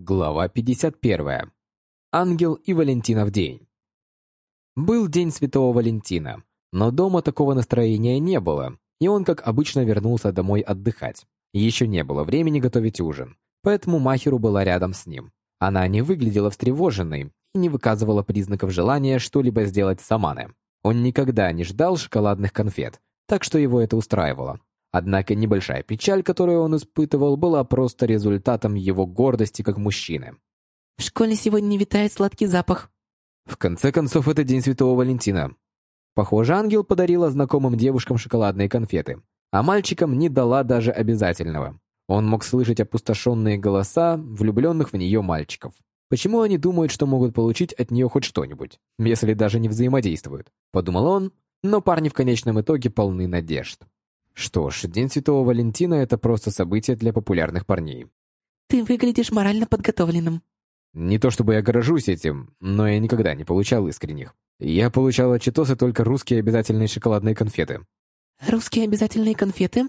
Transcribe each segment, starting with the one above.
Глава 51. Ангел и Валентинов день. Был день Святого Валентина, но дома такого настроения не было, и он, как обычно, вернулся домой отдыхать. Еще не было времени готовить ужин, поэтому Махеру была рядом с ним. Она не выглядела встревоженной и не выказывала признаков желания что-либо сделать с Амане. Он никогда не ждал шоколадных конфет, так что его это устраивало. Однако небольшая печаль, которую он испытывал, была просто результатом его гордости как мужчины. «В школе сегодня не витает сладкий запах». В конце концов, это День Святого Валентина. Похоже, ангел подарила знакомым девушкам шоколадные конфеты, а мальчикам не дала даже обязательного. Он мог слышать опустошенные голоса влюбленных в нее мальчиков. Почему они думают, что могут получить от нее хоть что-нибудь, если даже не взаимодействуют? Подумал он, но парни в конечном итоге полны надежд. Что ж, День Святого Валентина — это просто событие для популярных парней. «Ты выглядишь морально подготовленным». Не то чтобы я горжусь этим, но я никогда не получал искренних. Я получал от Читоса только русские обязательные шоколадные конфеты. «Русские обязательные конфеты?»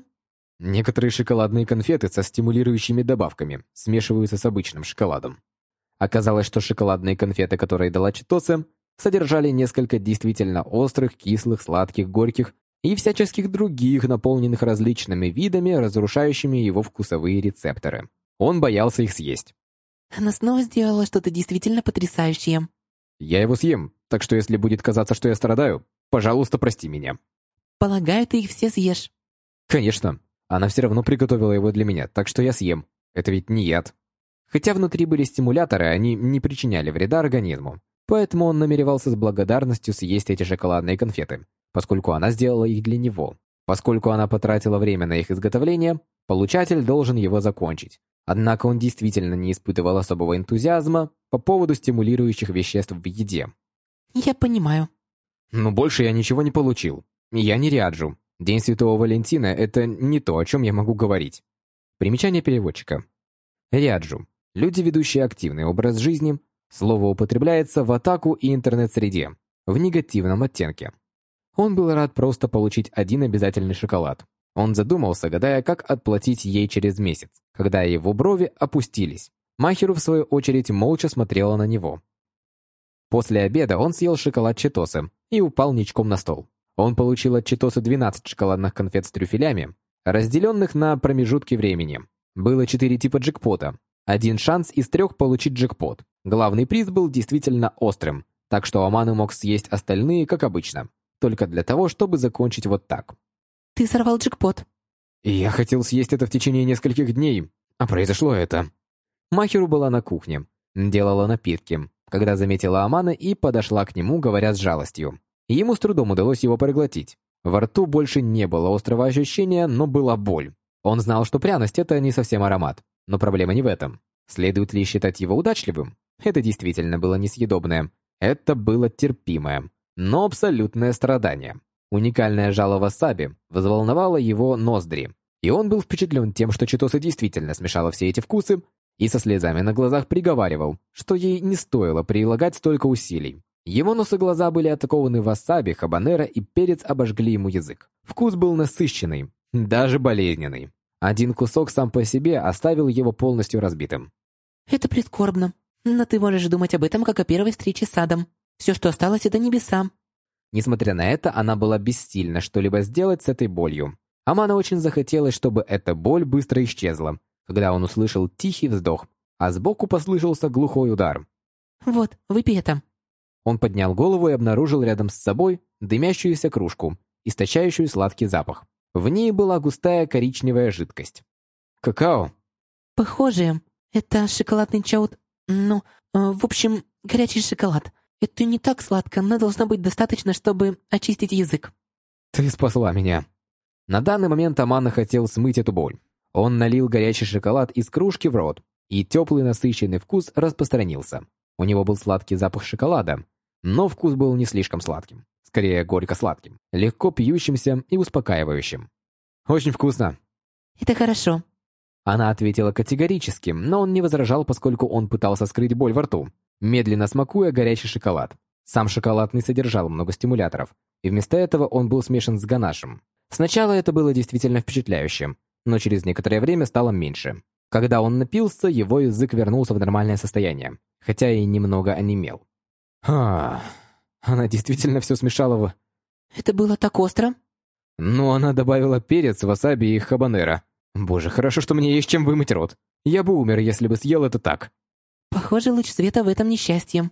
Некоторые шоколадные конфеты со стимулирующими добавками смешиваются с обычным шоколадом. Оказалось, что шоколадные конфеты, которые дала Читоса, содержали несколько действительно острых, кислых, сладких, горьких и всяческих других, наполненных различными видами, разрушающими его вкусовые рецепторы. Он боялся их съесть. Она снова сделала что-то действительно потрясающее. Я его съем, так что если будет казаться, что я страдаю, пожалуйста, прости меня. Полагаю, ты их все съешь. Конечно. Она все равно приготовила его для меня, так что я съем. Это ведь не яд. Хотя внутри были стимуляторы, они не причиняли вреда организму. Поэтому он намеревался с благодарностью съесть эти шоколадные конфеты, поскольку она сделала их для него. Поскольку она потратила время на их изготовление, получатель должен его закончить. Однако он действительно не испытывал особого энтузиазма по поводу стимулирующих веществ в еде. Я понимаю. Но больше я ничего не получил. Я не Риаджу. День Святого Валентина — это не то, о чем я могу говорить. Примечание переводчика. Риаджу. Люди, ведущие активный образ жизни. Слово употребляется в атаку и интернет-среде, в негативном оттенке. Он был рад просто получить один обязательный шоколад. Он задумался, гадая, как отплатить ей через месяц, когда его брови опустились. Махеру, в свою очередь, молча смотрела на него. После обеда он съел шоколад Читосы и упал ничком на стол. Он получил от Читосы 12 шоколадных конфет с трюфелями, разделенных на промежутки времени. Было четыре типа джекпота. Один шанс из трех получить джекпот. Главный приз был действительно острым, так что Аманы мог съесть остальные, как обычно только для того, чтобы закончить вот так. Ты сорвал джекпот. я хотел съесть это в течение нескольких дней, а произошло это. Махеру была на кухне, делала напитки, когда заметила Амана и подошла к нему, говоря с жалостью. Ему с трудом удалось его проглотить. Во рту больше не было острого ощущения, но была боль. Он знал, что пряность — это не совсем аромат. Но проблема не в этом. Следует ли считать его удачливым? Это действительно было несъедобное. Это было терпимое но абсолютное страдание. Уникальное жало васаби взволновало его ноздри, и он был впечатлен тем, что Читоса действительно смешала все эти вкусы и со слезами на глазах приговаривал, что ей не стоило прилагать столько усилий. Его нос и глаза были атакованы васаби, хабанера и перец обожгли ему язык. Вкус был насыщенный, даже болезненный. Один кусок сам по себе оставил его полностью разбитым. «Это прискорбно, но ты можешь думать об этом, как о первой встрече с Адом. Все, что осталось, это небеса. Несмотря на это, она была бессильна что-либо сделать с этой болью. Амана очень захотелось, чтобы эта боль быстро исчезла, когда он услышал тихий вздох, а сбоку послышался глухой удар. «Вот, выпей это». Он поднял голову и обнаружил рядом с собой дымящуюся кружку, источающую сладкий запах. В ней была густая коричневая жидкость. «Какао?» «Похоже, это шоколадный чаут... Ну, э, в общем, горячий шоколад. Это не так сладко, но должно быть достаточно, чтобы очистить язык. Ты спасла меня. На данный момент Амана хотел смыть эту боль. Он налил горячий шоколад из кружки в рот, и теплый насыщенный вкус распространился. У него был сладкий запах шоколада, но вкус был не слишком сладким, скорее горько-сладким, легко пьющимся и успокаивающим. Очень вкусно. Это хорошо. Она ответила категорически, но он не возражал, поскольку он пытался скрыть боль во рту медленно смакуя горячий шоколад. Сам шоколад не содержал много стимуляторов, и вместо этого он был смешан с ганашем. Сначала это было действительно впечатляющим, но через некоторое время стало меньше. Когда он напился, его язык вернулся в нормальное состояние, хотя и немного онемел. А, она действительно все смешала в... Это было так остро? Ну, она добавила перец, васаби и хабанера. Боже, хорошо, что мне есть чем вымыть рот. Я бы умер, если бы съел это так. Похоже, луч света в этом несчастье.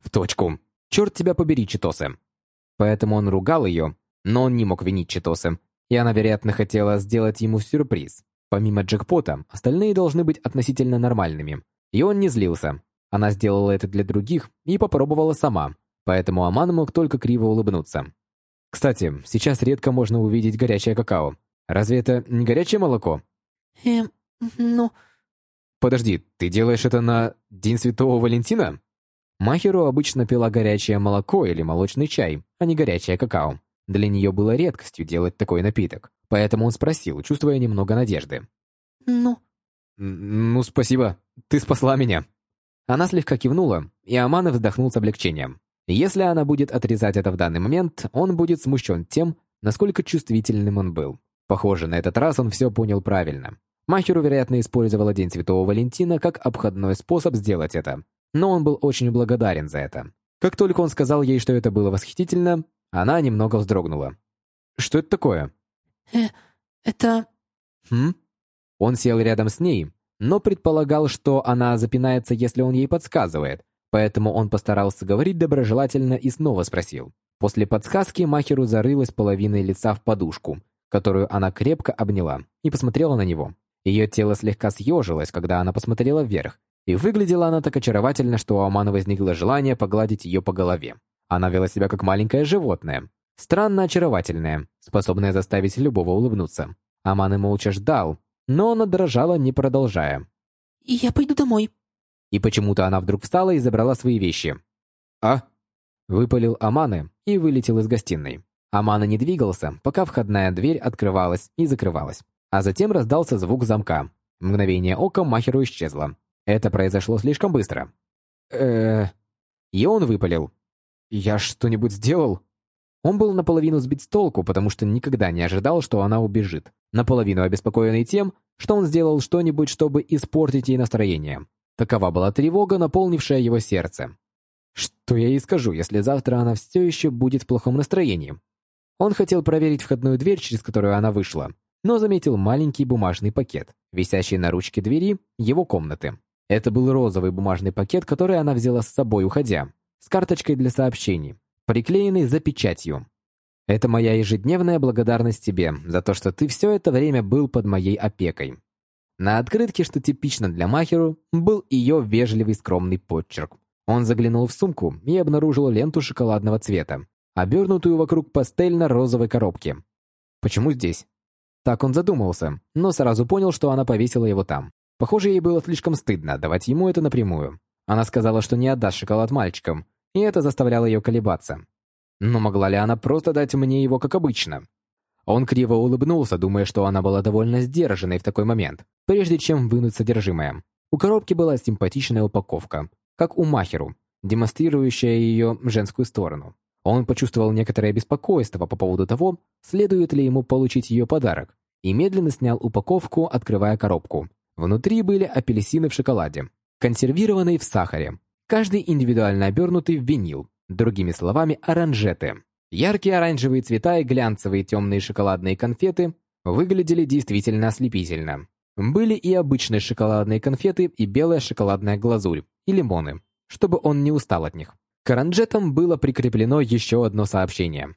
В точку. Черт тебя побери, Читосы. Поэтому он ругал ее, но он не мог винить Читосы, и она, вероятно, хотела сделать ему сюрприз. Помимо джекпота, остальные должны быть относительно нормальными. И он не злился. Она сделала это для других и попробовала сама, поэтому Аман мог только криво улыбнуться. Кстати, сейчас редко можно увидеть горячее какао. Разве это не горячее молоко? Эм, ну... Подожди, ты делаешь это на День Святого Валентина? Махеру обычно пила горячее молоко или молочный чай, а не горячее какао. Для нее было редкостью делать такой напиток, поэтому он спросил, чувствуя немного надежды. «Ну?» «Ну, спасибо. Ты спасла меня». Она слегка кивнула, и Амана вздохнул с облегчением. Если она будет отрезать это в данный момент, он будет смущен тем, насколько чувствительным он был. Похоже, на этот раз он все понял правильно. Махеру, вероятно, использовала День Святого Валентина как обходной способ сделать это, но он был очень благодарен за это. Как только он сказал ей, что это было восхитительно, она немного вздрогнула. «Что это такое?» «Э, это...» «Хм?» Он сел рядом с ней, но предполагал, что она запинается, если он ей подсказывает, поэтому он постарался говорить доброжелательно и снова спросил. После подсказки Махеру зарылась половиной лица в подушку, которую она крепко обняла, и посмотрела на него. Ее тело слегка съежилось, когда она посмотрела вверх, и выглядела она так очаровательно, что у Амана возникло желание погладить ее по голове. Она вела себя как маленькое животное, странно очаровательное, способное заставить любого улыбнуться. Аман и молча ждал, но она дрожала, не продолжая. «Я пойду домой». И почему-то она вдруг встала и забрала свои вещи. «А?» Выпалил Аманы и вылетел из гостиной. Амана не двигался, пока входная дверь открывалась и закрывалась. А затем раздался звук замка. Мгновение ока Махеру исчезло. Это произошло слишком быстро. э И он выпалил. «Я что-нибудь сделал?» Он был наполовину сбит с толку, потому что никогда не ожидал, что она убежит. Наполовину обеспокоенный тем, что он сделал что-нибудь, чтобы испортить ей настроение. Такова была тревога, наполнившая его сердце. Что я ей скажу, если завтра она все еще будет в плохом настроении? Он хотел проверить входную дверь, через которую она вышла, но заметил маленький бумажный пакет, висящий на ручке двери его комнаты. Это был розовый бумажный пакет, который она взяла с собой, уходя, с карточкой для сообщений, приклеенной за печатью. Это моя ежедневная благодарность тебе за то, что ты все это время был под моей опекой. На открытке, что типично для Махеру, был ее вежливый скромный подчерк. Он заглянул в сумку и обнаружил ленту шоколадного цвета, обернутую вокруг пастельно-розовой коробки. Почему здесь? Так он задумался, но сразу понял, что она повесила его там. Похоже, ей было слишком стыдно давать ему это напрямую. Она сказала, что не отдаст шоколад мальчикам, и это заставляло ее колебаться. Но могла ли она просто дать мне его, как обычно? Он криво улыбнулся, думая, что она была довольно сдержанной в такой момент, прежде чем вынуть содержимое. У коробки была симпатичная упаковка, как у Махеру, демонстрирующая ее женскую сторону. Он почувствовал некоторое беспокойство по поводу того, следует ли ему получить ее подарок, и медленно снял упаковку, открывая коробку. Внутри были апельсины в шоколаде, консервированные в сахаре, каждый индивидуально обернутый в винил, другими словами, оранжеты. Яркие оранжевые цвета и глянцевые темные шоколадные конфеты выглядели действительно ослепительно. Были и обычные шоколадные конфеты и белая шоколадная глазурь, и лимоны, чтобы он не устал от них. К оранжетам было прикреплено еще одно сообщение.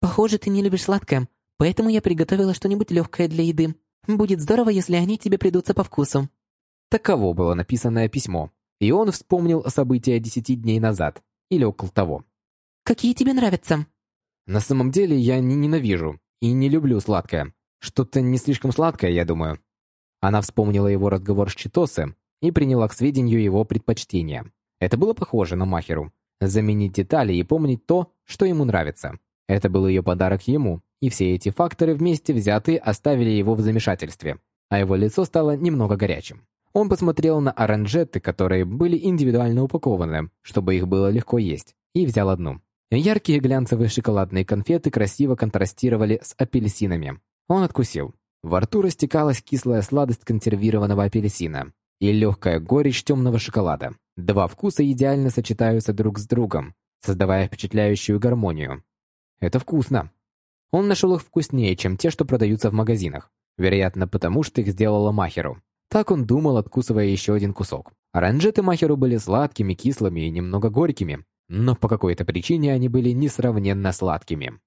«Похоже, ты не любишь сладкое, поэтому я приготовила что-нибудь легкое для еды. Будет здорово, если они тебе придутся по вкусу». Таково было написанное письмо, и он вспомнил о события десяти дней назад, или около того. «Какие тебе нравятся?» «На самом деле я не ненавижу и не люблю сладкое. Что-то не слишком сладкое, я думаю». Она вспомнила его разговор с Читосе и приняла к сведению его предпочтения. Это было похоже на Махеру. Заменить детали и помнить то, что ему нравится. Это был ее подарок ему, и все эти факторы вместе взятые оставили его в замешательстве, а его лицо стало немного горячим. Он посмотрел на оранжеты, которые были индивидуально упакованы, чтобы их было легко есть, и взял одну. Яркие глянцевые шоколадные конфеты красиво контрастировали с апельсинами. Он откусил. Во рту растекалась кислая сладость консервированного апельсина и легкая горечь темного шоколада. Два вкуса идеально сочетаются друг с другом, создавая впечатляющую гармонию. Это вкусно. Он нашел их вкуснее, чем те, что продаются в магазинах. Вероятно, потому что их сделала Махеру. Так он думал, откусывая еще один кусок. Оранжеты Махеру были сладкими, кислыми и немного горькими, но по какой-то причине они были несравненно сладкими.